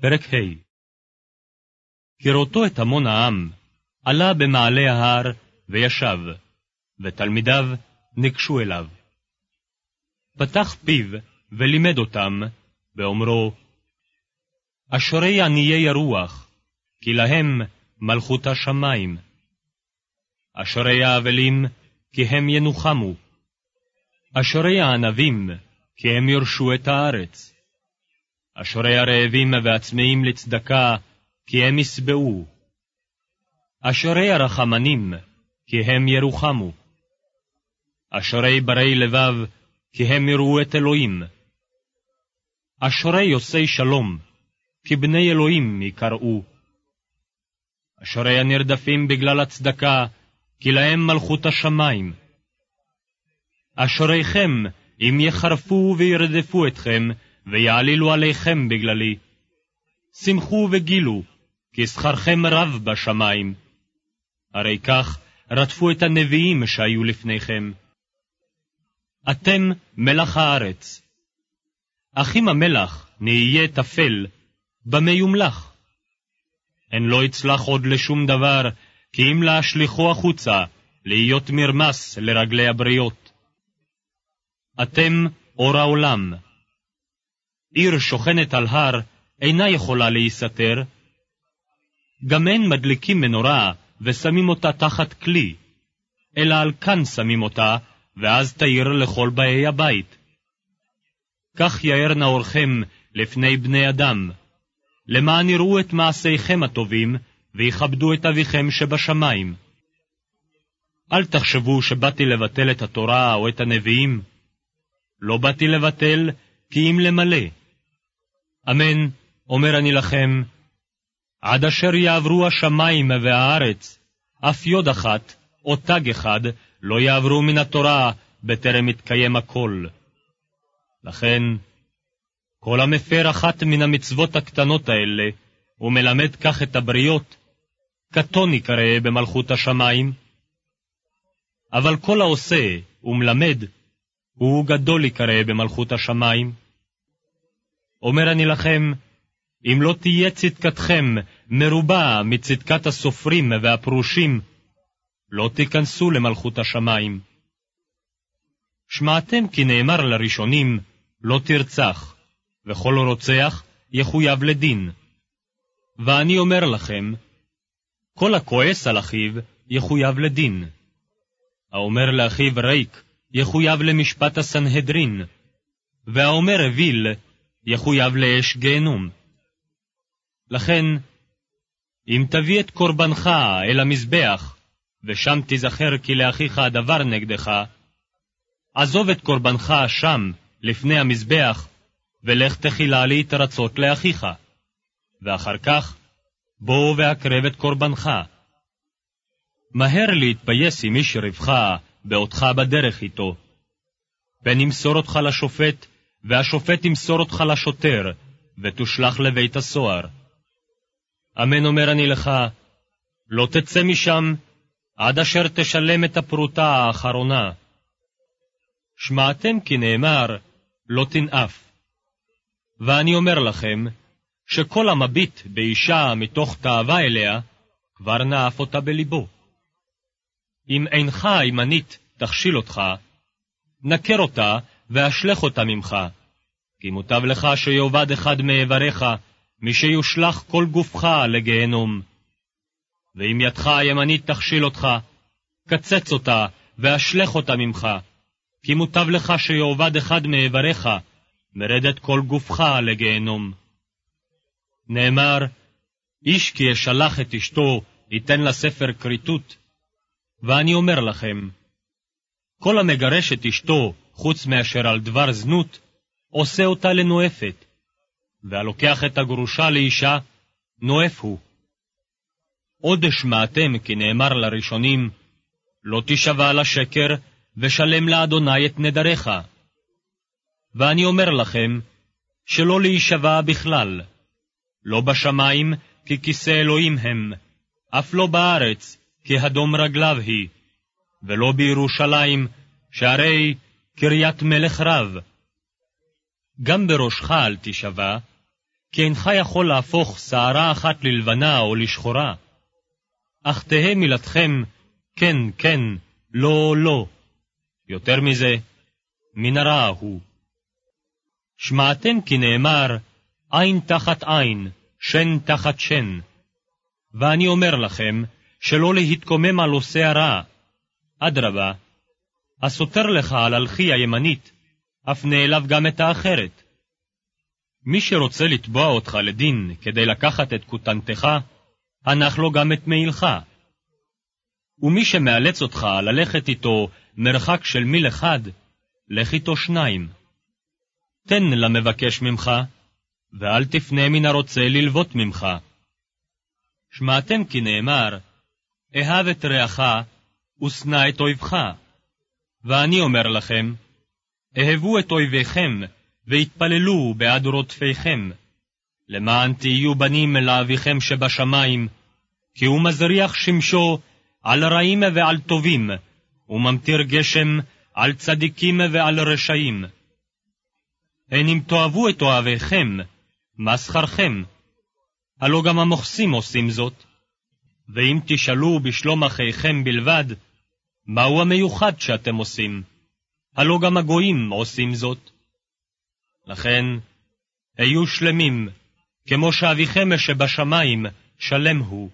פרק ה' כראותו את המון העם, עלה במעלה ההר וישב, ותלמידיו ניגשו אליו. פתח פיו ולימד אותם, באומרו, אשרי עניי הרוח, כי להם מלכות השמיים. אשרי האבלים, כי הם ינוחמו. אשרי הענבים, כי הם יורשו את הארץ. אשרי הרעבים והצמאים לצדקה, כי הם ישבעו. אשרי הרחמנים, כי הם ירוחמו. אשרי ברי לבב, כי הם יראו את אלוהים. אשרי עושי שלום, כי בני אלוהים יקראו. אשרי הנרדפים בגלל הצדקה, כי להם מלכות השמיים. אשריכם, אם יחרפו וירדפו אתכם, ויעלילו עליכם בגללי. שמחו וגילו, כי שכרכם רב בשמיים. הרי כך רדפו את הנביאים שהיו לפניכם. אתם מלח הארץ. אך אם המלח נהיה טפל, במה יומלח? הן לא יצלח עוד לשום דבר, כי אם להשליכו החוצה, להיות מרמס לרגלי הבריות. אתם אור העולם. עיר שוכנת על הר אינה יכולה להיסתר. גם אין מדליקים מנורה ושמים אותה תחת כלי, אלא על כאן שמים אותה, ואז תאיר לכל באי הבית. כך יאר נאורכם לפני בני אדם, למען יראו את מעשיכם הטובים, ויכבדו את אביכם שבשמיים. אל תחשבו שבאתי לבטל את התורה או את הנביאים. לא באתי לבטל, כי אם למלא. אמן, אומר אני לכם, עד אשר יעברו השמיים והארץ, אף יוד אחת, או תג אחד, לא יעברו מן התורה, בטרם יתקיים הכל. לכן, כל המפר אחת מן המצוות הקטנות האלה, ומלמד כך את הבריות, קטון יקרא במלכות השמיים. אבל כל העושה ומלמד, הוא גדול יקרא במלכות השמיים. אומר אני לכם, אם לא תהיה צדקתכם מרובה מצדקת הסופרים והפרושים, לא תיכנסו למלכות השמיים. שמעתם כי נאמר לראשונים, לא תרצח, וכל רוצח יחויב לדין. ואני אומר לכם, כל הכועס על אחיו יחויב לדין. האומר לאחיו ריק, יחויב למשפט הסנהדרין, והאומר אוויל, יחויב לאש גיהנום. לכן, אם תביא את קורבנך אל המזבח, ושם תיזכר כי לאחיך הדבר נגדך, עזוב את קורבנך שם, לפני המזבח, ולך תחילה להתרצות לאחיך, ואחר כך בוא והקרב את קורבנך. מהר להתפייס עם איש רבך בעודך בדרך איתו. פן ימסור אותך לשופט, והשופט ימסור אותך לשוטר, ותושלך לבית הסוהר. אמן אומר אני לך, לא תצא משם עד אשר תשלם את הפרוטה האחרונה. שמעתם כי נאמר, לא תנאף. ואני אומר לכם, שכל המביט באישה מתוך תאווה אליה, כבר נאף אותה בלבו. אם עינך הימנית תכשיל אותך, נכר אותה ואשלך אותה ממך, כי מוטב לך שיאבד אחד מאיבריך, משיושלך כל גופך לגיהנום. ואם ידך הימנית תכשיל אותך, קצץ אותה ואשלך אותה ממך, כי מוטב לך שיאבד אחד מאיבריך, מרדת כל גופך לגיהנום. נאמר, איש כי ישלח את אשתו, ייתן לה ספר כריתות. ואני אומר לכם, כל המגרש את אשתו, חוץ מאשר על דבר זנות, עושה אותה לנואפת, והלוקח את הגרושה לאישה, נואף הוא. עוד שמעתם כי נאמר לראשונים, לא תשבע לשקר, ושלם לאדוני את נדריך. ואני אומר לכם, שלא להישבע בכלל, לא בשמיים, כי כיסא אלוהים הם, אף לא בארץ, כי הדום רגליו היא, ולא בירושלים, שהרי קריית מלך רב. גם בראשך אל תשבע, כי אינך יכול להפוך שערה אחת ללבנה או לשחורה. אך תהא מילתכם כן, כן, לא, לא. יותר מזה, מן הרע הוא. שמעתם כי נאמר, עין תחת עין, שן תחת שן. ואני אומר לכם, שלא להתקומם על עושה הרע. אדרבה, הסותר לך על הלכי הימנית, הפנה אליו גם את האחרת. מי שרוצה לתבוע אותך לדין כדי לקחת את כותנתך, הנח לו גם את מעילך. ומי שמאלץ אותך ללכת איתו מרחק של מיל אחד, לך איתו שניים. תן למבקש ממך, ואל תפנה מן הרוצה ללוות ממך. שמעתם כי נאמר, אהב את רעך, ושנא את אויבך. ואני אומר לכם, אהבו את אויביכם, והתפללו בעד רודפיכם, למען תהיו בנים לאביכם שבשמיים, כי הוא מזריח שמשו על רעים ועל טובים, וממטיר גשם על צדיקים ועל רשעים. הן אם תאהבו את אוהביכם, מה שכרכם? הלא גם המוכסים עושים זאת. ואם תשאלו בשלום אחיכם בלבד, מהו המיוחד שאתם עושים? הלא גם הגויים עושים זאת. לכן, היו שלמים, כמו שאביכם שבשמיים שלם הוא.